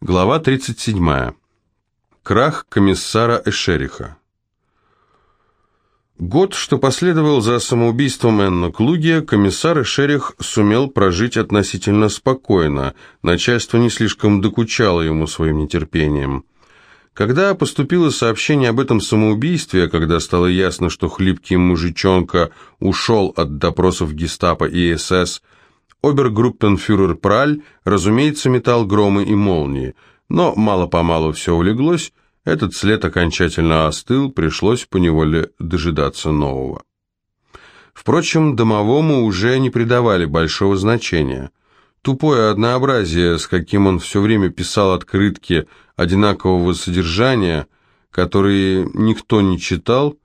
Глава 37. Крах комиссара Эшериха. Год, что последовал за самоубийством Энна Клуги, комиссар Эшерих сумел прожить относительно спокойно, начальство не слишком докучало ему своим нетерпением. Когда поступило сообщение об этом самоубийстве, когда стало ясно, что хлипкий мужичонка ушел от допросов гестапо и СС, Обергруппенфюрер Праль, разумеется, метал громы и молнии, но мало-помалу все улеглось, этот след окончательно остыл, пришлось поневоле дожидаться нового. Впрочем, домовому уже не придавали большого значения. Тупое однообразие, с каким он все время писал открытки одинакового содержания, которые никто не читал,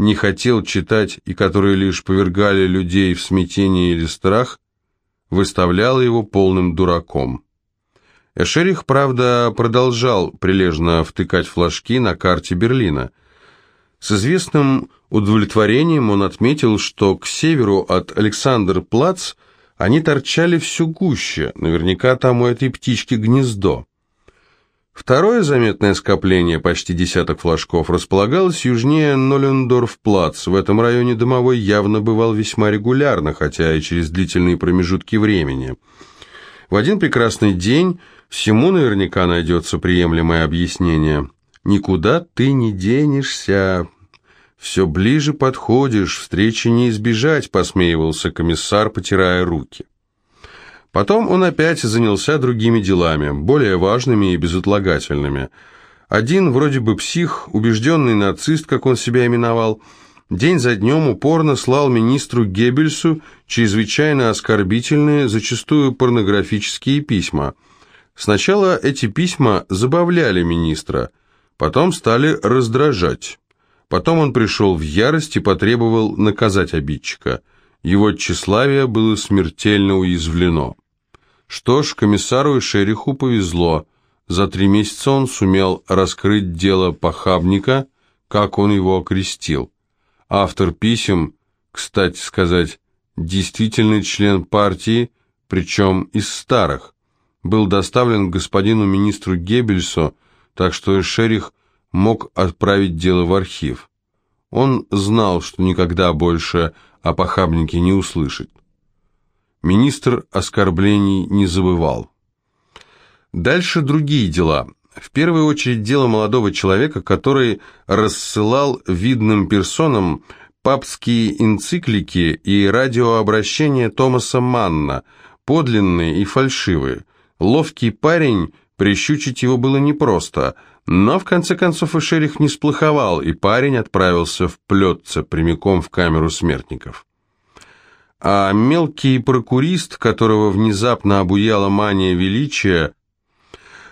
не хотел читать и которые лишь повергали людей в смятение или страх, выставляло его полным дураком. Эшерих, правда, продолжал прилежно втыкать флажки на карте Берлина. С известным удовлетворением он отметил, что к северу от Александр-Плац они торчали все гуще, наверняка там у этой птички гнездо. Второе заметное скопление, почти десяток флажков, располагалось южнее Нолендорф-Плац. В этом районе домовой явно бывал весьма регулярно, хотя и через длительные промежутки времени. В один прекрасный день всему наверняка найдется приемлемое объяснение. «Никуда ты не денешься», «Все ближе подходишь, встречи не избежать», — посмеивался комиссар, потирая руки. Потом он опять занялся другими делами, более важными и безотлагательными. Один, вроде бы псих, убежденный нацист, как он себя именовал, день за днем упорно слал министру Геббельсу чрезвычайно оскорбительные, зачастую порнографические письма. Сначала эти письма забавляли министра, потом стали раздражать. Потом он пришел в ярость и потребовал наказать обидчика. Его тщеславие было смертельно уязвлено. Что ж, комиссару и шериху повезло. За три месяца он сумел раскрыть дело похабника, как он его окрестил. Автор писем, кстати сказать, действительный член партии, причем из старых, был доставлен господину министру Геббельсу, так что Шерих мог отправить дело в архив. Он знал, что никогда больше о похабнике не услышит. Министр оскорблений не забывал. Дальше другие дела. В первую очередь дело молодого человека, который рассылал видным персонам папские энциклики и радиообращения Томаса Манна, подлинные и фальшивые. Ловкий парень, прищучить его было непросто, но в конце концов Эшерих не сплоховал, и парень отправился в Плетце прямиком в камеру смертников. А мелкий прокурист, которого внезапно обуяла мания величия,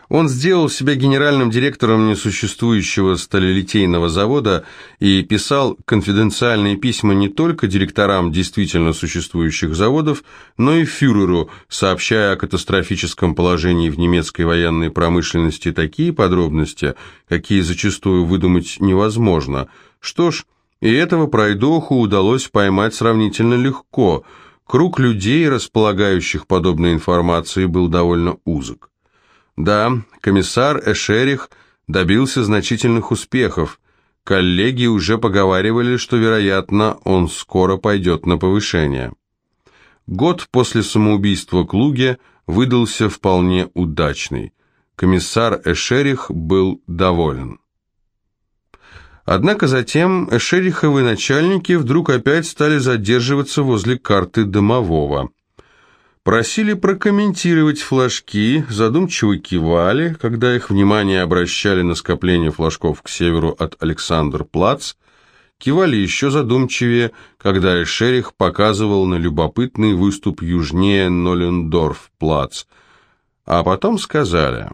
он сделал себя генеральным директором несуществующего сталелитейного завода и писал конфиденциальные письма не только директорам действительно существующих заводов, но и фюреру, сообщая о катастрофическом положении в немецкой военной промышленности такие подробности, какие зачастую выдумать невозможно. Что ж, и этого пройдоху удалось поймать сравнительно легко. Круг людей, располагающих подобной информацией, был довольно узок. Да, комиссар Эшерих добился значительных успехов. Коллеги уже поговаривали, что, вероятно, он скоро пойдет на повышение. Год после самоубийства Клуге выдался вполне удачный. Комиссар Эшерих был доволен. Однако затем шериховы начальники вдруг опять стали задерживаться возле карты домового. Просили прокомментировать флажки, задумчиво кивали, когда их внимание обращали на скопление флажков к северу от Александр-Плац, кивали еще задумчивее, когда Эшерих показывал на любопытный выступ южнее Нолендорф-Плац, а потом сказали...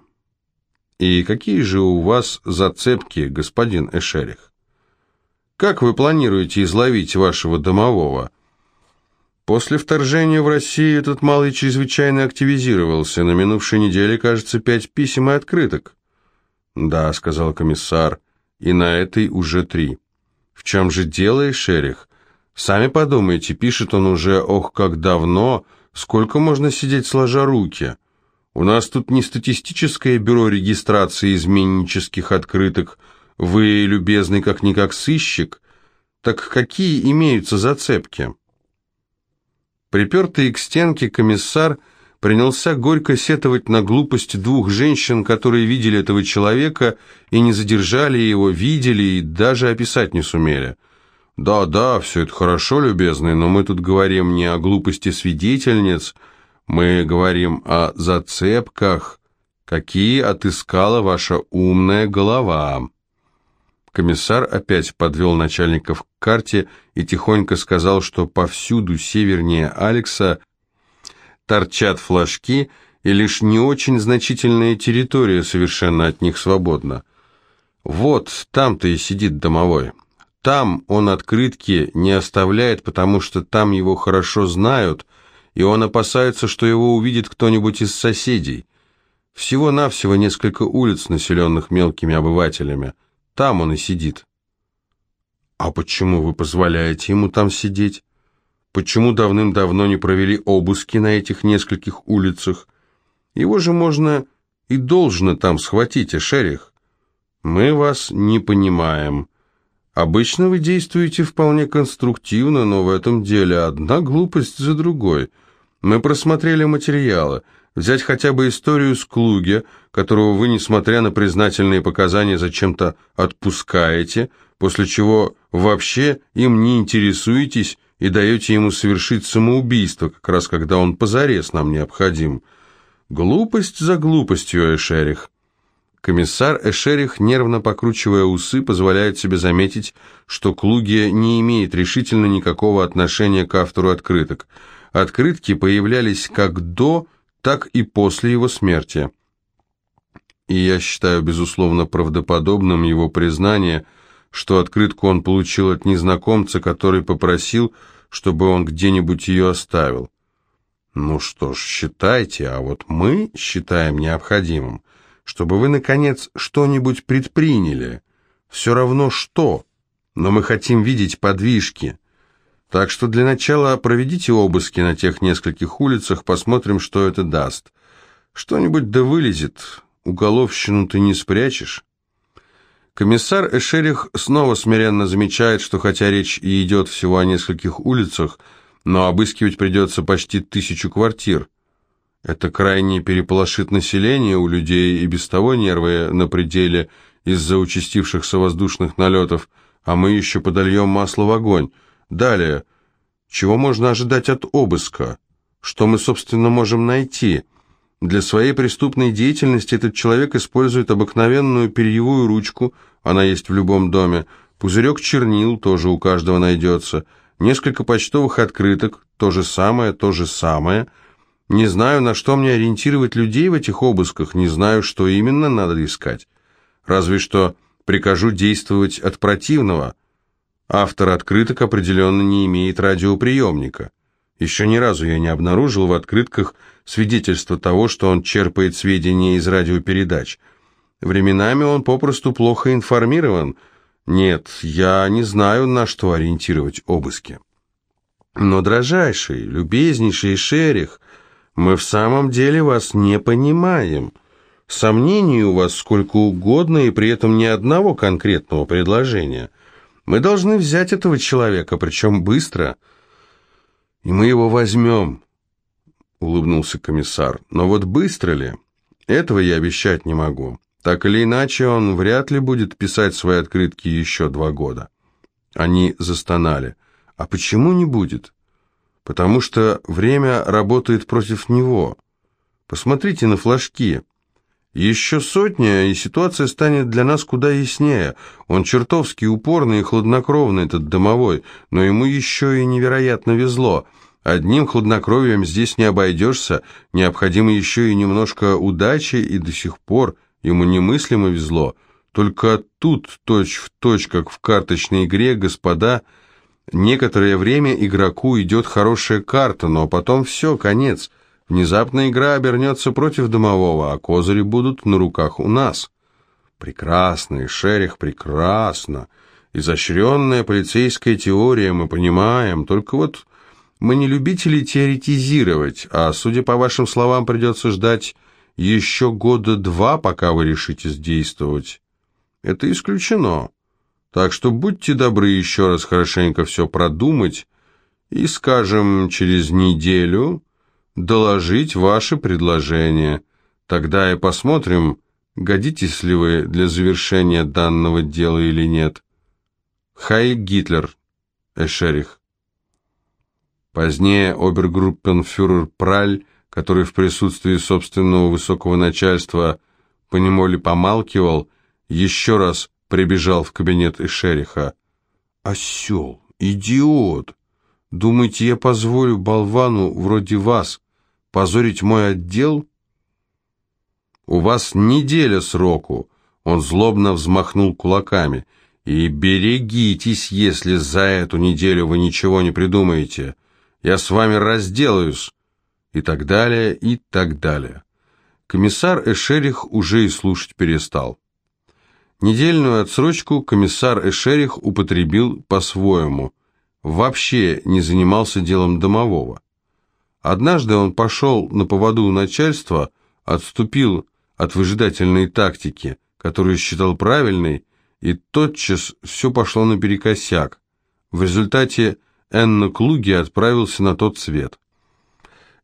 «И какие же у вас зацепки, господин Эшерих? Как вы планируете изловить вашего домового?» После вторжения в Россию этот малый чрезвычайно активизировался. На минувшей неделе, кажется, пять писем и открыток. «Да», — сказал комиссар, — «и на этой уже три». «В чем же дело, Эшерих? Сами подумайте, пишет он уже, ох, как давно, сколько можно сидеть сложа руки?» У нас тут не статистическое бюро регистрации изменнических открыток. Вы, любезный, как-никак сыщик. Так какие имеются зацепки?» Припертый к стенке комиссар принялся горько сетовать на глупость двух женщин, которые видели этого человека и не задержали его, видели и даже описать не сумели. «Да, да, все это хорошо, любезный, но мы тут говорим не о глупости свидетельниц, мы говорим о зацепках, какие отыскала ваша умная голова». Комиссар опять подвел начальников к карте и тихонько сказал, что повсюду севернее Алекса торчат флажки, и лишь не очень значительная территория совершенно от них свободна. Вот там-то и сидит домовой. Там он открытки не оставляет, потому что там его хорошо знают, и он опасается, что его увидит кто-нибудь из соседей. Всего-навсего несколько улиц, населенных мелкими обывателями – там он и сидит. А почему вы позволяете ему там сидеть? Почему давным-давно не провели обыски на этих нескольких улицах? Его же можно и должно там схватить, Эшерих. Мы вас не понимаем. Обычно вы действуете вполне конструктивно, но в этом деле одна глупость за другой. Мы просмотрели материалы. Взять хотя бы историю с Клуге, которого вы, несмотря на признательные показания, зачем-то отпускаете, после чего вообще им не интересуетесь и даете ему совершить самоубийство, как раз когда он позарез нам необходим. Глупость за глупостью, Эшерих. Комиссар Эшерих, нервно покручивая усы, позволяет себе заметить, что Клуге не имеет решительно никакого отношения к автору открыток. Открытки появлялись как до, так и после его смерти. И я считаю, безусловно, правдоподобным его признание, что открытку он получил от незнакомца, который попросил, чтобы он где-нибудь ее оставил. Ну что ж, считайте, а вот мы считаем необходимым, чтобы вы, наконец, что-нибудь предприняли. Все равно что, но мы хотим видеть подвижки. Так что для начала проведите обыски на тех нескольких улицах, посмотрим, что это даст. Что-нибудь да вылезет, уголовщину ты не спрячешь. Комиссар Эшерих снова смиренно замечает, что хотя речь и идет всего о нескольких улицах, но обыскивать придется почти тысячу квартир. Это крайне переполошит население, у людей и без того нервы на пределе из-за участившихся воздушных налетов, а мы еще подольем масло в огонь. Далее, чего можно ожидать от обыска? Что мы, собственно, можем найти? Для своей преступной деятельности этот человек использует обыкновенную перьевую ручку, она есть в любом доме, пузырек чернил, тоже у каждого найдется, несколько почтовых открыток, то же самое, то же самое. Не знаю, на что мне ориентировать людей в этих обысках, не знаю, что именно надо искать. Разве что прикажу действовать от противного – Автор открыток определенно не имеет радиоприемника. Еще ни разу я не обнаружил в открытках свидетельства того, что он черпает сведения из радиопередач. Временами он попросту плохо информирован. Нет, я не знаю, на что ориентировать обыски. Но, дрожайший, любезнейший Шерих, мы в самом деле вас не понимаем. Сомнений у вас сколько угодно, и при этом ни одного конкретного предложения – мы должны взять этого человека, причем быстро. И мы его возьмем, улыбнулся комиссар. Но вот быстро ли? Этого я обещать не могу. Так или иначе, он вряд ли будет писать свои открытки еще два года. Они застонали. А почему не будет? Потому что время работает против него. Посмотрите на флажки. Еще сотня, и ситуация станет для нас куда яснее. Он чертовски упорный и хладнокровный, этот домовой, но ему еще и невероятно везло. Одним хладнокровием здесь не обойдешься, необходимо еще и немножко удачи, и до сих пор ему немыслимо везло. Только тут, точь в точь, как в карточной игре, господа, некоторое время игроку идет хорошая карта, но потом все, конец – Внезапно игра обернется против домового, а козыри будут на руках у нас. Прекрасно, Шерих, прекрасно. Изощренная полицейская теория, мы понимаем, только вот мы не любители теоретизировать, а, судя по вашим словам, придется ждать еще года два, пока вы решитесь действовать. Это исключено. Так что будьте добры еще раз хорошенько все продумать и, скажем, через неделю доложить ваше предложение. Тогда и посмотрим, годитесь ли вы для завершения данного дела или нет. Хай Гитлер, Эшерих. Позднее обергруппенфюрер Праль, который в присутствии собственного высокого начальства понемоле помалкивал, еще раз прибежал в кабинет Эшериха. «Осел! Идиот! Думаете, я позволю болвану вроде вас позорить мой отдел?» «У вас неделя сроку!» Он злобно взмахнул кулаками. «И берегитесь, если за эту неделю вы ничего не придумаете. Я с вами разделаюсь!» И так далее, и так далее. Комиссар Эшерих уже и слушать перестал. Недельную отсрочку комиссар Эшерих употребил по-своему. Вообще не занимался делом домового. Однажды он пошел на поводу у начальства, отступил от выжидательной тактики, которую считал правильной, и тотчас все пошло наперекосяк. В результате Энна Клуги отправился на тот свет.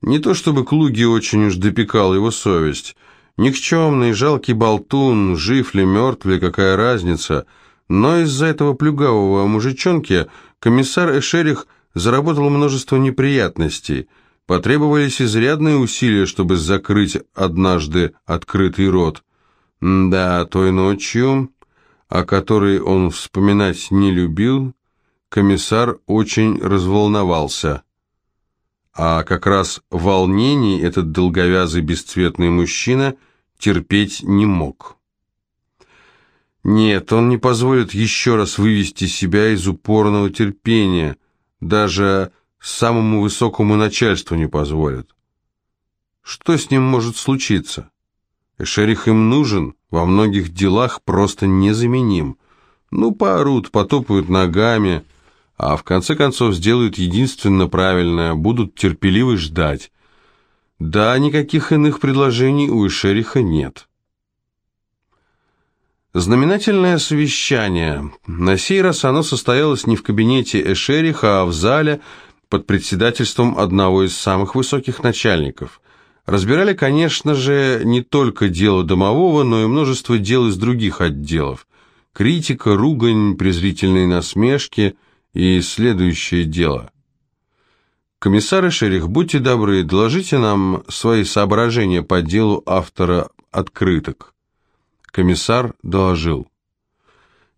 Не то чтобы Клуги очень уж допекал его совесть. Никчемный, жалкий болтун, жив ли, мертв ли, какая разница. Но из-за этого плюгавого мужичонки комиссар Эшерих заработал множество неприятностей – Потребовались изрядные усилия, чтобы закрыть однажды открытый рот. Да, той ночью, о которой он вспоминать не любил, комиссар очень разволновался. А как раз волнений этот долговязый бесцветный мужчина терпеть не мог. Нет, он не позволит еще раз вывести себя из упорного терпения, даже самому высокому начальству не позволят. Что с ним может случиться? Эшерих им нужен, во многих делах просто незаменим. Ну, поорут, потопают ногами, а в конце концов сделают единственно правильное, будут терпеливо ждать. Да, никаких иных предложений у Эшериха нет. Знаменательное совещание. На сей раз оно состоялось не в кабинете Эшериха, а в зале, под председательством одного из самых высоких начальников. Разбирали, конечно же, не только дело домового, но и множество дел из других отделов. Критика, ругань, презрительные насмешки и следующее дело. Комиссар Шерих, будьте добры, доложите нам свои соображения по делу автора открыток. Комиссар доложил.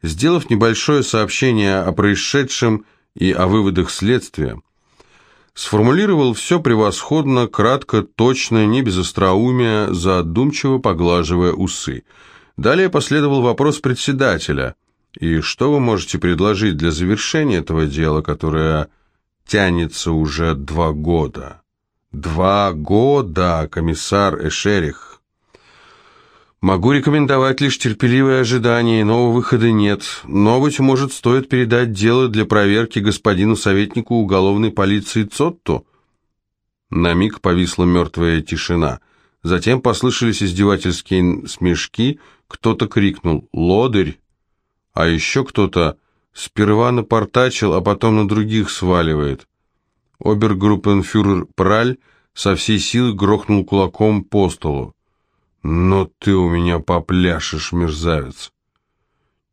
Сделав небольшое сообщение о происшедшем и о выводах следствия, Сформулировал все превосходно, кратко, точно, не без остроумия, задумчиво поглаживая усы. Далее последовал вопрос председателя. «И что вы можете предложить для завершения этого дела, которое тянется уже два года?» «Два года, комиссар Эшерих!» Могу рекомендовать лишь терпеливое ожидание, иного выхода нет. Но, быть может, стоит передать дело для проверки господину советнику уголовной полиции Цотту? На миг повисла мертвая тишина. Затем послышались издевательские смешки, кто-то крикнул «Лодырь!», а еще кто-то сперва напортачил, а потом на других сваливает. Обергруппенфюрер Праль со всей силы грохнул кулаком по столу. «Но ты у меня попляшешь, мерзавец!»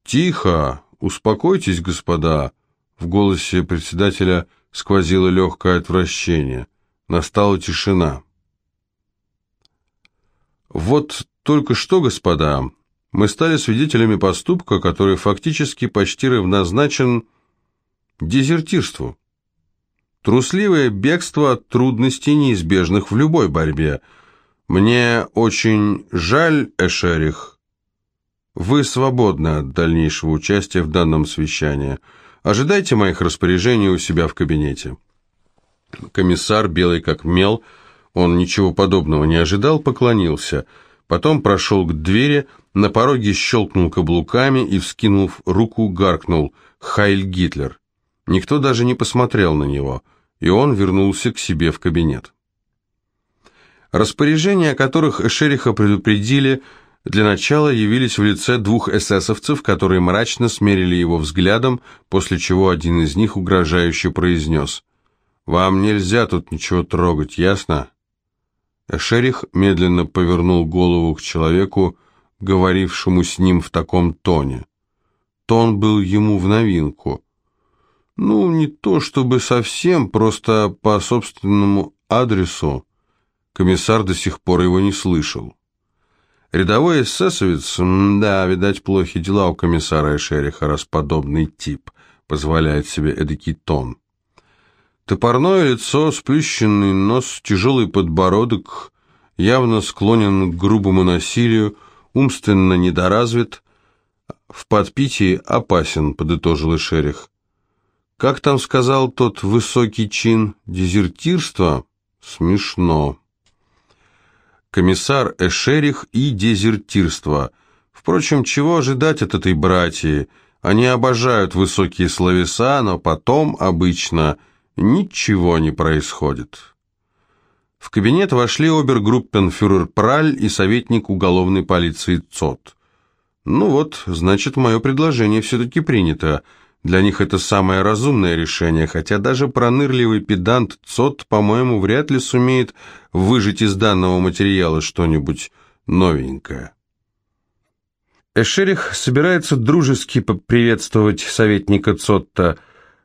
«Тихо! Успокойтесь, господа!» В голосе председателя сквозило легкое отвращение. Настала тишина. «Вот только что, господа, мы стали свидетелями поступка, который фактически почти равнозначен дезертирству. Трусливое бегство от трудностей, неизбежных в любой борьбе – «Мне очень жаль, Эшерих. Вы свободны от дальнейшего участия в данном совещании. Ожидайте моих распоряжений у себя в кабинете». Комиссар, белый как мел, он ничего подобного не ожидал, поклонился. Потом прошел к двери, на пороге щелкнул каблуками и, вскинув руку, гаркнул «Хайль Гитлер». Никто даже не посмотрел на него, и он вернулся к себе в кабинет. Распоряжения, о которых Эшериха предупредили, для начала явились в лице двух эсэсовцев, которые мрачно смерили его взглядом, после чего один из них угрожающе произнес «Вам нельзя тут ничего трогать, ясно?» Эшерих медленно повернул голову к человеку, говорившему с ним в таком тоне. Тон был ему в новинку. Ну, не то чтобы совсем, просто по собственному адресу. Комиссар до сих пор его не слышал. Рядовой эсэсовец, да, видать, плохи дела у комиссара Эшериха, раз подобный тип позволяет себе эдакий тон. Топорное лицо, сплющенный нос, тяжелый подбородок, явно склонен к грубому насилию, умственно недоразвит, в подпитии опасен, подытожил Эшерих. Как там сказал тот высокий чин, дезертирство? Смешно комиссар Эшерих и дезертирство. Впрочем, чего ожидать от этой братьи? Они обожают высокие словеса, но потом обычно ничего не происходит. В кабинет вошли обергруппенфюрер Праль и советник уголовной полиции ЦОТ. Ну вот, значит, мое предложение все-таки принято. Для них это самое разумное решение, хотя даже пронырливый педант Цот, по-моему, вряд ли сумеет выжить из данного материала что-нибудь новенькое. Эшерих собирается дружески поприветствовать советника Цотта,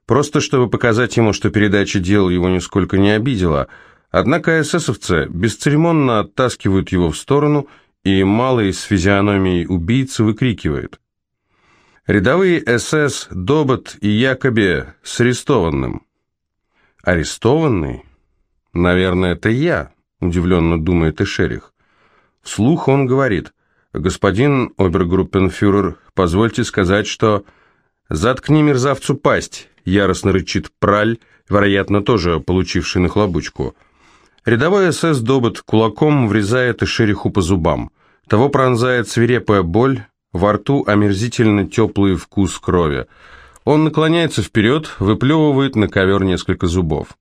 просто чтобы показать ему, что передача дел его нисколько не обидела, однако эсэсовцы бесцеремонно оттаскивают его в сторону, и малый с физиономией убийцы выкрикивает. Рядовые СС Добот и Якобе с арестованным. Арестованный? Наверное, это я, удивленно думает Эшерих. Вслух он говорит, господин обергруппенфюрер, позвольте сказать, что... Заткни мерзавцу пасть, яростно рычит Праль, вероятно, тоже получивший нахлобучку. Рядовой СС Добот кулаком врезает Эшериху по зубам. Того пронзает свирепая боль, во рту омерзительно теплый вкус крови. Он наклоняется вперед, выплевывает на ковер несколько зубов.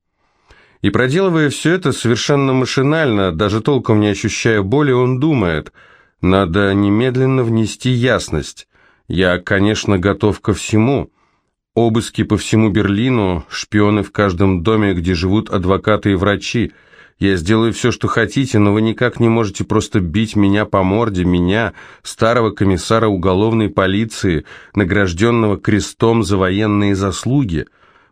И проделывая все это совершенно машинально, даже толком не ощущая боли, он думает, надо немедленно внести ясность. Я, конечно, готов ко всему. Обыски по всему Берлину, шпионы в каждом доме, где живут адвокаты и врачи – я сделаю все, что хотите, но вы никак не можете просто бить меня по морде, меня, старого комиссара уголовной полиции, награжденного крестом за военные заслуги».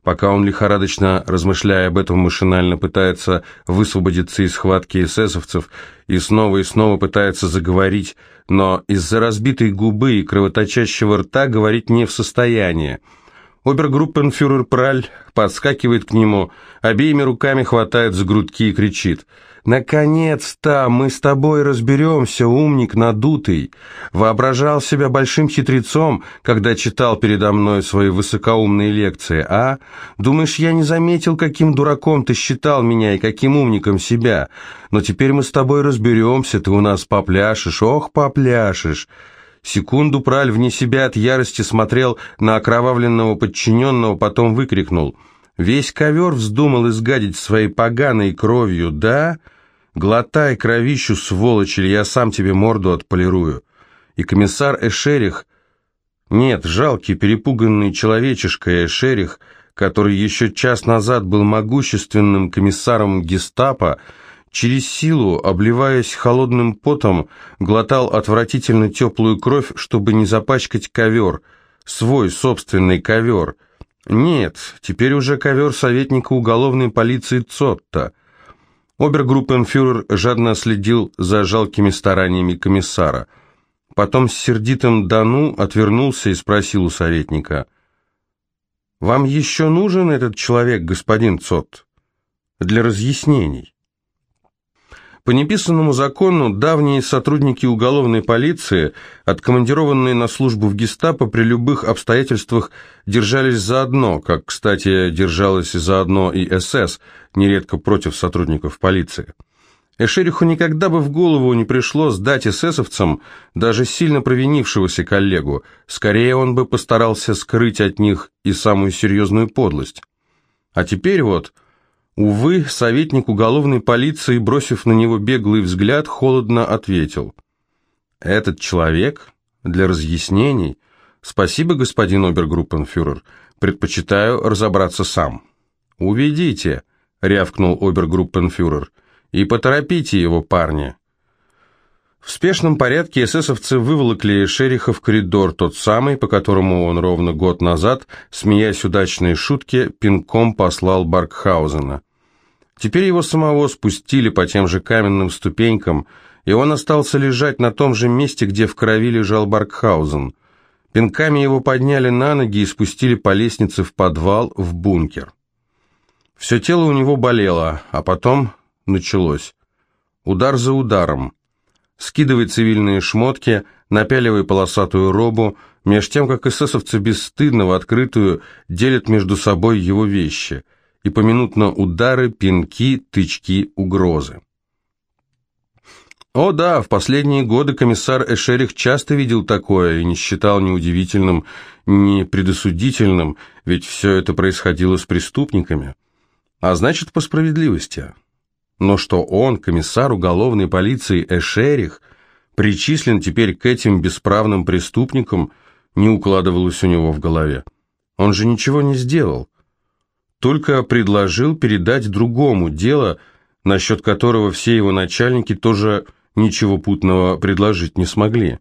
Пока он лихорадочно, размышляя об этом, машинально пытается высвободиться из схватки эсэсовцев и снова и снова пытается заговорить, но из-за разбитой губы и кровоточащего рта говорить не в состоянии. Обергруппенфюрер Праль подскакивает к нему, обеими руками хватает за грудки и кричит. «Наконец-то мы с тобой разберемся, умник надутый! Воображал себя большим хитрецом, когда читал передо мной свои высокоумные лекции, а? Думаешь, я не заметил, каким дураком ты считал меня и каким умником себя? Но теперь мы с тобой разберемся, ты у нас попляшешь, ох, попляшешь!» Секунду Праль вне себя от ярости смотрел на окровавленного подчиненного, потом выкрикнул. «Весь ковер вздумал изгадить своей поганой кровью, да? Глотай кровищу, сволочь, или я сам тебе морду отполирую». И комиссар Эшерих... Нет, жалкий, перепуганный человечишка Эшерих, который еще час назад был могущественным комиссаром гестапо, через силу, обливаясь холодным потом, глотал отвратительно теплую кровь, чтобы не запачкать ковер, свой собственный ковер. Нет, теперь уже ковер советника уголовной полиции Цотта. Обергруппенфюрер жадно следил за жалкими стараниями комиссара. Потом с сердитым «да отвернулся и спросил у советника. «Вам еще нужен этот человек, господин Цотт, для разъяснений?» По неписанному закону давние сотрудники уголовной полиции, откомандированные на службу в гестапо, при любых обстоятельствах держались заодно, как, кстати, держалась заодно и СС, нередко против сотрудников полиции. Эшериху никогда бы в голову не пришло сдать эсэсовцам даже сильно провинившегося коллегу, скорее он бы постарался скрыть от них и самую серьезную подлость. А теперь вот Увы, советник уголовной полиции, бросив на него беглый взгляд, холодно ответил. «Этот человек? Для разъяснений? Спасибо, господин обергруппенфюрер. Предпочитаю разобраться сам». «Уведите», — рявкнул обергруппенфюрер, — «и поторопите его, парни». В спешном порядке эсэсовцы выволокли Шериха в коридор, тот самый, по которому он ровно год назад, смеясь удачной шутке, пинком послал Баркхаузена. Теперь его самого спустили по тем же каменным ступенькам, и он остался лежать на том же месте, где в крови лежал Баркхаузен. Пинками его подняли на ноги и спустили по лестнице в подвал, в бункер. Все тело у него болело, а потом началось. Удар за ударом скидывай цивильные шмотки, напяливай полосатую робу, меж тем, как эсэсовцы бесстыдно в открытую делят между собой его вещи, и поминутно удары, пинки, тычки, угрозы. О да, в последние годы комиссар Эшерих часто видел такое и не считал ни удивительным, ни предосудительным, ведь все это происходило с преступниками. А значит, по справедливости. Но что он, комиссар уголовной полиции Эшерих, причислен теперь к этим бесправным преступникам, не укладывалось у него в голове. Он же ничего не сделал. Только предложил передать другому дело, насчет которого все его начальники тоже ничего путного предложить не смогли.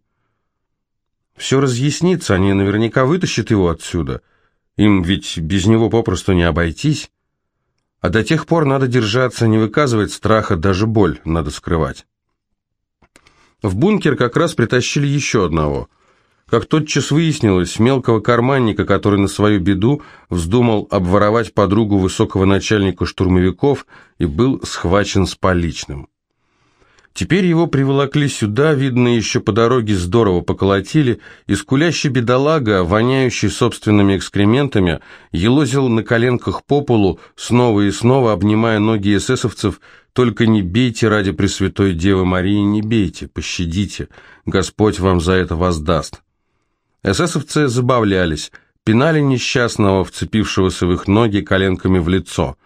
Все разъяснится, они наверняка вытащат его отсюда. Им ведь без него попросту не обойтись. А до тех пор надо держаться, не выказывать страха, даже боль надо скрывать. В бункер как раз притащили еще одного. Как тотчас выяснилось, мелкого карманника, который на свою беду вздумал обворовать подругу высокого начальника штурмовиков и был схвачен с поличным. Теперь его приволокли сюда, видно, еще по дороге здорово поколотили, и скулящий бедолага, воняющий собственными экскрементами, елозил на коленках по полу, снова и снова обнимая ноги эсэсовцев, «Только не бейте ради Пресвятой Девы Марии, не бейте, пощадите, Господь вам за это воздаст». Эсэсовцы забавлялись, пинали несчастного, вцепившегося в их ноги коленками в лицо.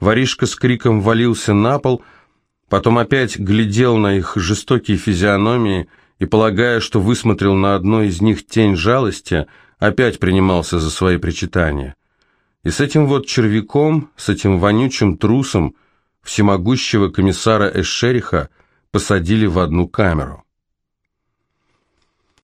Воришка с криком валился на пол – Потом опять глядел на их жестокие физиономии и, полагая, что высмотрел на одной из них тень жалости, опять принимался за свои причитания. И с этим вот червяком, с этим вонючим трусом, всемогущего комиссара Эшериха посадили в одну камеру.